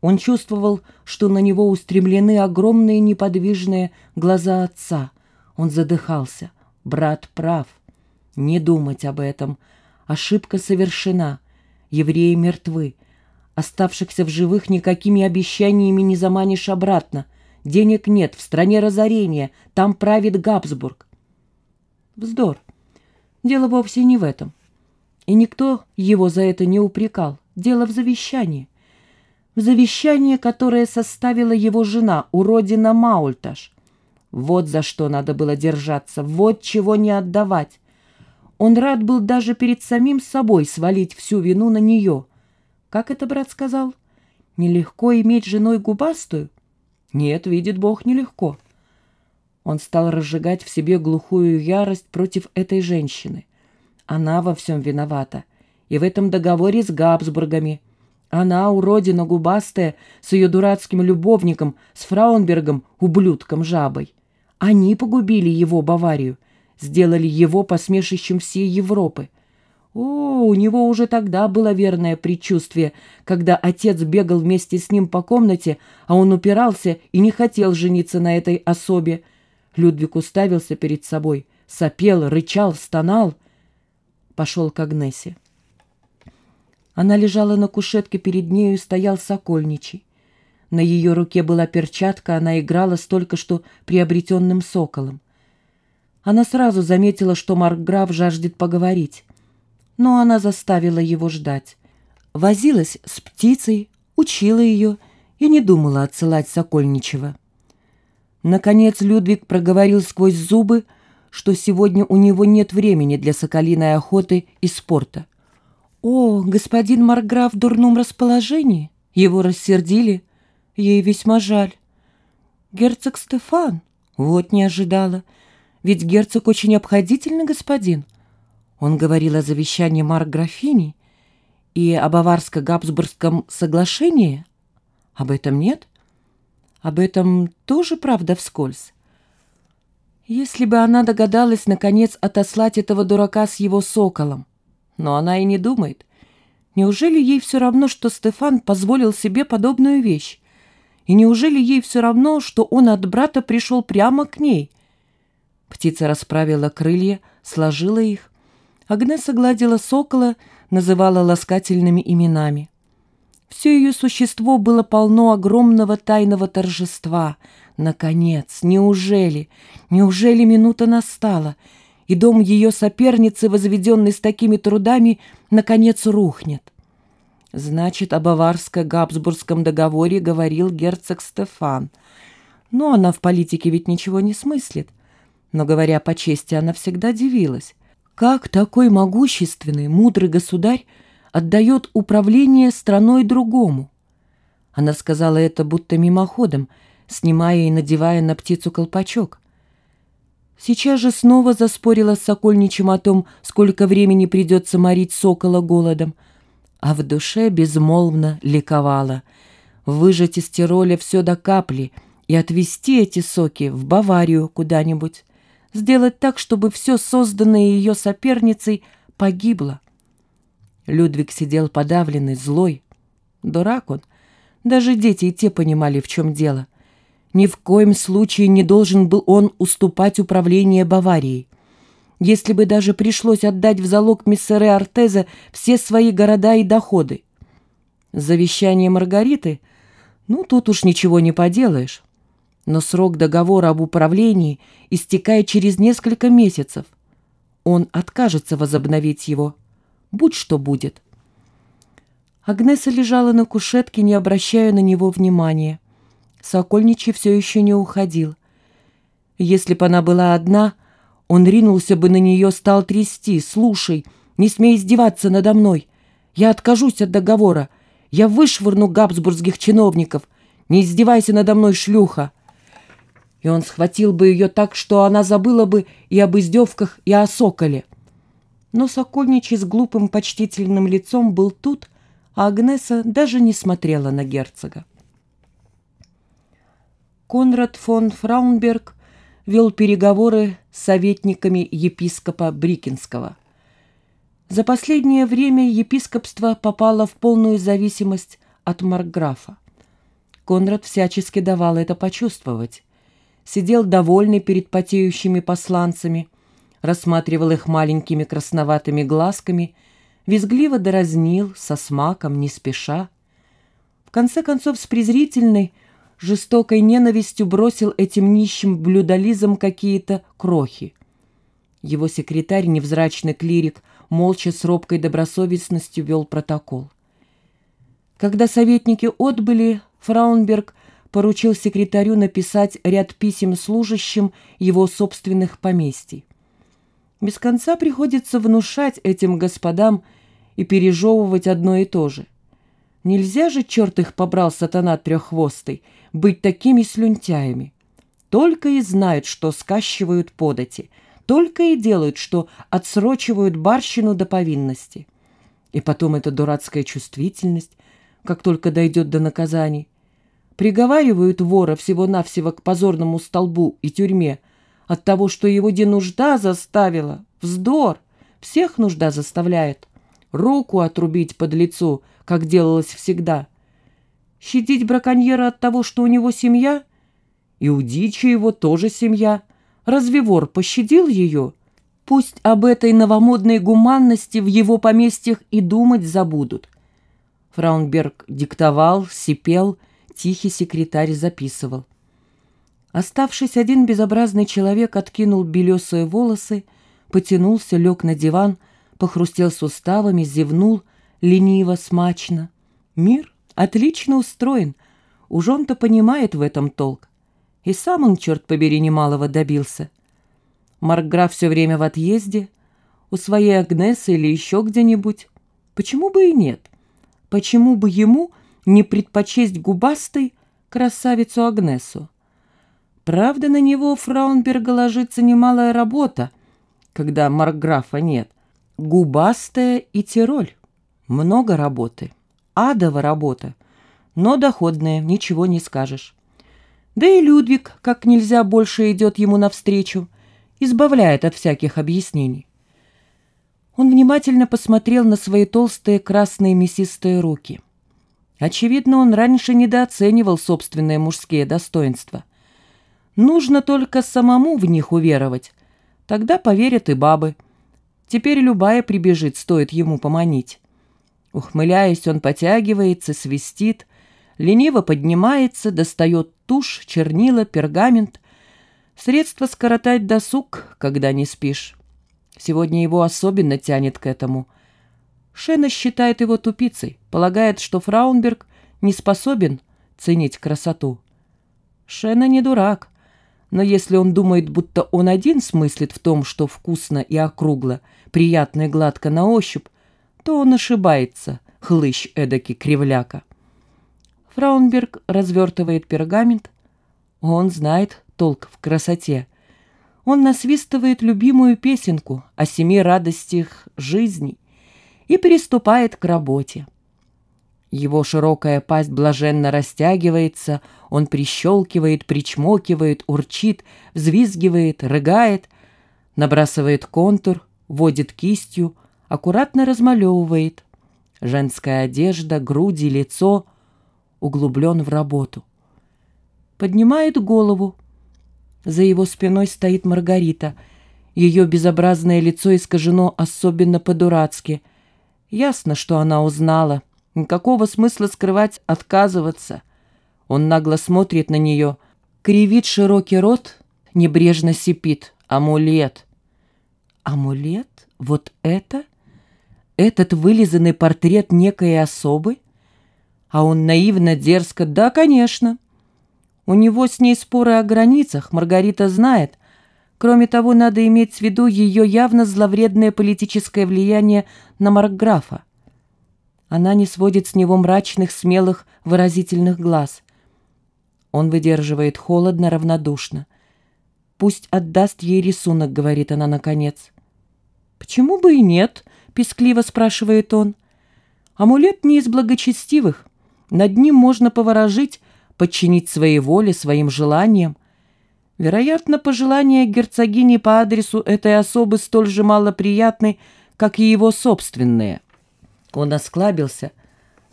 Он чувствовал, что на него устремлены огромные неподвижные глаза отца. Он задыхался. Брат прав. Не думать об этом. Ошибка совершена. Евреи мертвы. Оставшихся в живых никакими обещаниями не заманишь обратно. Денег нет, в стране разорения, там правит Габсбург. Вздор. Дело вовсе не в этом. И никто его за это не упрекал. Дело в завещании завещание, которое составила его жена, уродина Маульташ. Вот за что надо было держаться, вот чего не отдавать. Он рад был даже перед самим собой свалить всю вину на нее. Как это брат сказал? Нелегко иметь женой губастую? Нет, видит Бог, нелегко. Он стал разжигать в себе глухую ярость против этой женщины. Она во всем виновата. И в этом договоре с Габсбургами – она, уродина губастая, с ее дурацким любовником, с Фраунбергом, ублюдком-жабой. Они погубили его Баварию, сделали его посмешищем всей Европы. О, у него уже тогда было верное предчувствие, когда отец бегал вместе с ним по комнате, а он упирался и не хотел жениться на этой особе. Людвиг уставился перед собой, сопел, рычал, стонал. Пошел к Агнесе. Она лежала на кушетке, перед нею стоял Сокольничий. На ее руке была перчатка, она играла с только что приобретенным соколом. Она сразу заметила, что Маркграф жаждет поговорить, но она заставила его ждать. Возилась с птицей, учила ее и не думала отсылать Сокольничего. Наконец Людвиг проговорил сквозь зубы, что сегодня у него нет времени для соколиной охоты и спорта. «О, господин Марграф в дурном расположении? Его рассердили? Ей весьма жаль». «Герцог Стефан? Вот не ожидала. Ведь герцог очень обходительный господин». Он говорил о завещании Марк-графини и о Баварско-Габсбургском соглашении. Об этом нет? Об этом тоже правда вскользь. Если бы она догадалась, наконец, отослать этого дурака с его соколом но она и не думает. Неужели ей все равно, что Стефан позволил себе подобную вещь? И неужели ей все равно, что он от брата пришел прямо к ней? Птица расправила крылья, сложила их. Агнеса гладила сокола, называла ласкательными именами. Все ее существо было полно огромного тайного торжества. Наконец, неужели, неужели минута настала — и дом ее соперницы, возведенный с такими трудами, наконец рухнет. Значит, о Баварско-Габсбургском договоре говорил герцог Стефан. Но она в политике ведь ничего не смыслит. Но, говоря по чести, она всегда дивилась. Как такой могущественный, мудрый государь отдает управление страной другому? Она сказала это будто мимоходом, снимая и надевая на птицу колпачок. Сейчас же снова заспорила с Сокольничем о том, сколько времени придется морить сокола голодом. А в душе безмолвно ликовала. Выжать из Тироля все до капли и отвезти эти соки в Баварию куда-нибудь. Сделать так, чтобы все созданное ее соперницей погибло. Людвиг сидел подавленный, злой. Дурак он. Даже дети и те понимали, в чем дело. Ни в коем случае не должен был он уступать управление Баварией. Если бы даже пришлось отдать в залог миссере Артеза все свои города и доходы. Завещание Маргариты? Ну, тут уж ничего не поделаешь. Но срок договора об управлении истекает через несколько месяцев. Он откажется возобновить его. Будь что будет. Агнеса лежала на кушетке, не обращая на него внимания. Сокольничий все еще не уходил. Если бы она была одна, он ринулся бы на нее, стал трясти. «Слушай, не смей издеваться надо мной. Я откажусь от договора. Я вышвырну габсбургских чиновников. Не издевайся надо мной, шлюха!» И он схватил бы ее так, что она забыла бы и об издевках, и о соколе. Но Сокольничий с глупым почтительным лицом был тут, а Агнеса даже не смотрела на герцога. Конрад фон Фраунберг вел переговоры с советниками епископа Брикинского. За последнее время епископство попало в полную зависимость от Маркграфа. Конрад всячески давал это почувствовать. Сидел довольный перед потеющими посланцами, рассматривал их маленькими красноватыми глазками, визгливо дразнил, со смаком, не спеша. В конце концов, с презрительной, жестокой ненавистью бросил этим нищим блюдолизам какие-то крохи. Его секретарь, невзрачный клирик, молча с робкой добросовестностью вел протокол. Когда советники отбыли, Фраунберг поручил секретарю написать ряд писем служащим его собственных поместий. Без конца приходится внушать этим господам и пережевывать одно и то же. Нельзя же, черт их побрал, сатана треххвостый, быть такими слюнтяями. Только и знают, что скащивают подати, только и делают, что отсрочивают барщину до повинности. И потом эта дурацкая чувствительность, как только дойдет до наказаний. Приговаривают вора всего-навсего к позорному столбу и тюрьме от того, что его денужда заставила. Вздор! Всех нужда заставляет. Руку отрубить под лицу, как делалось всегда. Щадить браконьера от того, что у него семья? И у дичи его тоже семья. Разве вор пощадил ее? Пусть об этой новомодной гуманности в его поместьях и думать забудут. Фраунберг диктовал, сипел, тихий секретарь записывал. Оставшись один, безобразный человек откинул белесые волосы, потянулся, лег на диван, похрустел суставами, зевнул, лениво, смачно. Мир отлично устроен, уж он-то понимает в этом толк. И сам он, черт побери, немалого добился. Маркграф все время в отъезде, у своей Агнесы или еще где-нибудь. Почему бы и нет? Почему бы ему не предпочесть губастой красавицу Агнесу? Правда, на него Фраунберга ложится немалая работа, когда Маркграфа нет. Губастая и Тироль. Много работы. Адова работа. Но доходная, ничего не скажешь. Да и Людвиг как нельзя больше идет ему навстречу, избавляет от всяких объяснений. Он внимательно посмотрел на свои толстые красные мясистые руки. Очевидно, он раньше недооценивал собственные мужские достоинства. Нужно только самому в них уверовать. Тогда поверят и бабы. Теперь любая прибежит, стоит ему поманить. Ухмыляясь, он потягивается, свистит, лениво поднимается, достает тушь, чернила, пергамент. Средство скоротать досуг, когда не спишь. Сегодня его особенно тянет к этому. Шена считает его тупицей, полагает, что Фраунберг не способен ценить красоту. Шена не дурак, но если он думает, будто он один смыслит в том, что вкусно и округло, приятно и гладко на ощупь, то он ошибается, хлыщ эдаки кривляка. Фраунберг развертывает пергамент. Он знает толк в красоте он насвистывает любимую песенку о семи радостях жизни и приступает к работе. Его широкая пасть блаженно растягивается, он прищелкивает, причмокивает, урчит, взвизгивает, рыгает, набрасывает контур, водит кистью, аккуратно размалевывает. Женская одежда, груди, лицо углублен в работу. Поднимает голову, за его спиной стоит Маргарита. Ее безобразное лицо искажено особенно по-дурацки. Ясно, что она узнала. Никакого смысла скрывать, отказываться. Он нагло смотрит на нее, кривит широкий рот, небрежно сипит. Амулет. Амулет? Вот это? Этот вылизанный портрет некой особы? А он наивно, дерзко, да, конечно. У него с ней споры о границах, Маргарита знает. Кроме того, надо иметь в виду ее явно зловредное политическое влияние на Маркграфа. Она не сводит с него мрачных, смелых, выразительных глаз. Он выдерживает холодно, равнодушно. «Пусть отдаст ей рисунок», — говорит она наконец. «Почему бы и нет?» — пескливо спрашивает он. «Амулет не из благочестивых. Над ним можно поворожить, подчинить своей воле, своим желаниям. Вероятно, пожелания герцогини по адресу этой особы столь же малоприятны, как и его собственные. Он осклабился.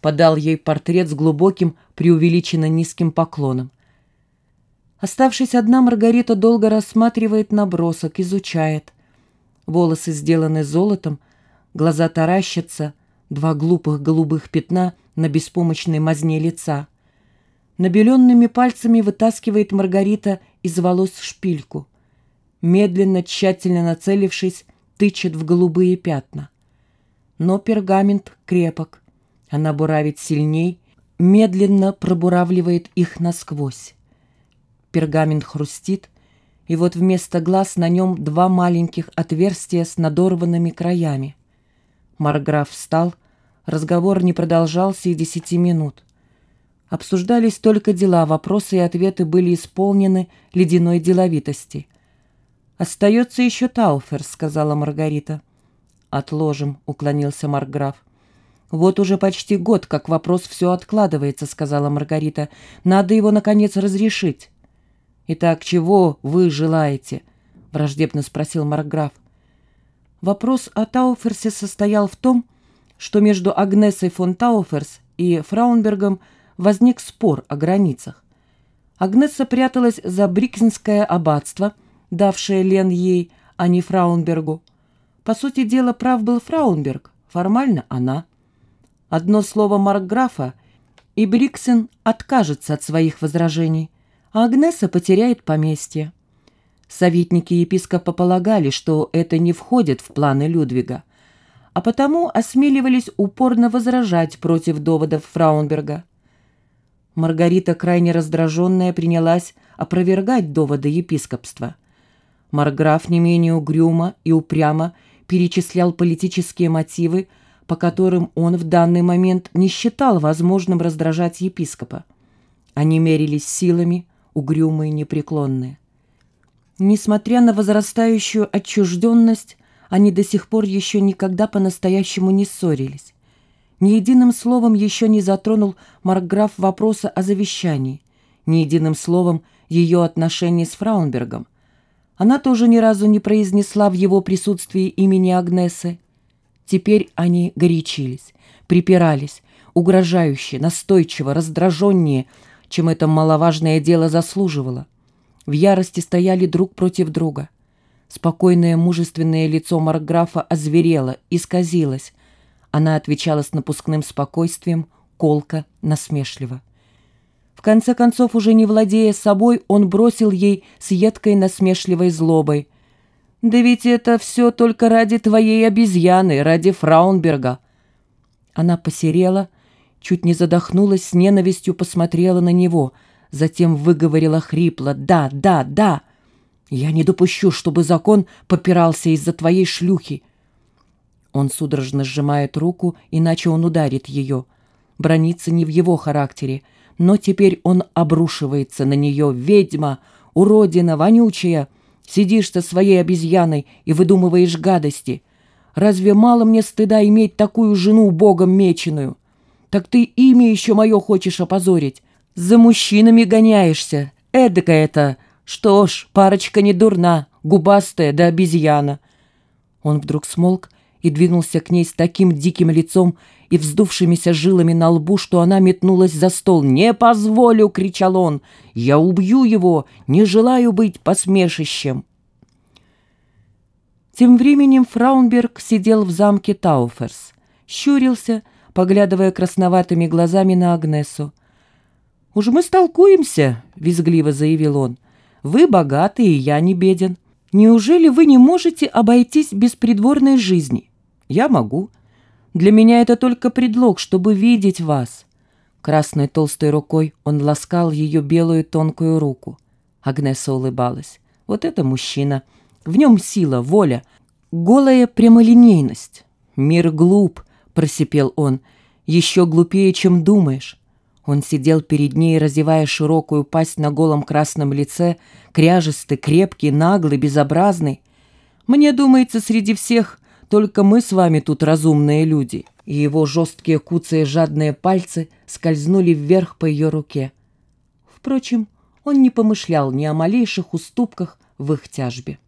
подал ей портрет с глубоким, преувеличенно низким поклоном. Оставшись одна, Маргарита долго рассматривает набросок, изучает. Волосы сделаны золотом, глаза таращатся, два глупых голубых пятна на беспомощной мазне лица. Набеленными пальцами вытаскивает Маргарита из волос шпильку. Медленно, тщательно нацелившись, тычет в голубые пятна. Но пергамент крепок. Она буравит сильней, медленно пробуравливает их насквозь. Пергамент хрустит, и вот вместо глаз на нем два маленьких отверстия с надорванными краями. Марграф встал, разговор не продолжался и десяти минут. Обсуждались только дела, вопросы и ответы были исполнены ледяной деловитости. «Остается еще Тауфер», — сказала Маргарита. «Отложим», — уклонился Маркграф. «Вот уже почти год, как вопрос все откладывается», — сказала Маргарита. «Надо его, наконец, разрешить». «Итак, чего вы желаете?» — враждебно спросил Маркграф. Вопрос о Тауферсе состоял в том, что между Агнесой фон Тауферс и Фраунбергом возник спор о границах. Агнесса пряталась за Бриксенское аббатство, давшее Лен ей, а не Фраунбергу. По сути дела, прав был Фраунберг, формально она. Одно слово Маркграфа, и Бриксен откажется от своих возражений, а Агнеса потеряет поместье. Советники епископа полагали, что это не входит в планы Людвига, а потому осмеливались упорно возражать против доводов Фраунберга. Маргарита, крайне раздраженная, принялась опровергать доводы епископства. Марграф не менее угрюмо и упрямо перечислял политические мотивы, по которым он в данный момент не считал возможным раздражать епископа. Они мерились силами, угрюмые непреклонные. Несмотря на возрастающую отчужденность, они до сих пор еще никогда по-настоящему не ссорились. Ни единым словом еще не затронул Маркграф вопроса о завещании, ни единым словом ее отношений с Фраунбергом. Она тоже ни разу не произнесла в его присутствии имени Агнесы. Теперь они горячились, припирались, угрожающе, настойчиво, раздраженнее, чем это маловажное дело заслуживало. В ярости стояли друг против друга. Спокойное мужественное лицо Маркграфа озверело, исказилось, она отвечала с напускным спокойствием, колко, насмешливо. В конце концов, уже не владея собой, он бросил ей с едкой насмешливой злобой. «Да ведь это все только ради твоей обезьяны, ради Фраунберга». Она посерела, чуть не задохнулась, с ненавистью посмотрела на него, затем выговорила хрипло «Да, да, да! Я не допущу, чтобы закон попирался из-за твоей шлюхи. Он судорожно сжимает руку, иначе он ударит ее. Брониться не в его характере, но теперь он обрушивается на нее. «Ведьма! Уродина! Вонючая! Сидишь со своей обезьяной и выдумываешь гадости! Разве мало мне стыда иметь такую жену богом меченую? Так ты имя еще мое хочешь опозорить! За мужчинами гоняешься! Эдакая это! Что ж, парочка не дурна, губастая да обезьяна!» Он вдруг смолк, и двинулся к ней с таким диким лицом и вздувшимися жилами на лбу, что она метнулась за стол. «Не позволю!» — кричал он. «Я убью его! Не желаю быть посмешищем!» Тем временем Фраунберг сидел в замке Тауферс, щурился, поглядывая красноватыми глазами на Агнесу. «Уж мы столкуемся», — визгливо заявил он. «Вы богаты, и я не беден. Неужели вы не можете обойтись без придворной жизни?» Я могу. Для меня это только предлог, чтобы видеть вас. Красной толстой рукой он ласкал ее белую тонкую руку. Агнеса улыбалась. Вот это мужчина. В нем сила, воля, голая прямолинейность. «Мир глуп», — просипел он, — «еще глупее, чем думаешь». Он сидел перед ней, разевая широкую пасть на голом красном лице, кряжестый, крепкий, наглый, безобразный. «Мне думается, среди всех только мы с вами тут разумные люди». И его жесткие куцые жадные пальцы скользнули вверх по ее руке. Впрочем, он не помышлял ни о малейших уступках в их тяжбе.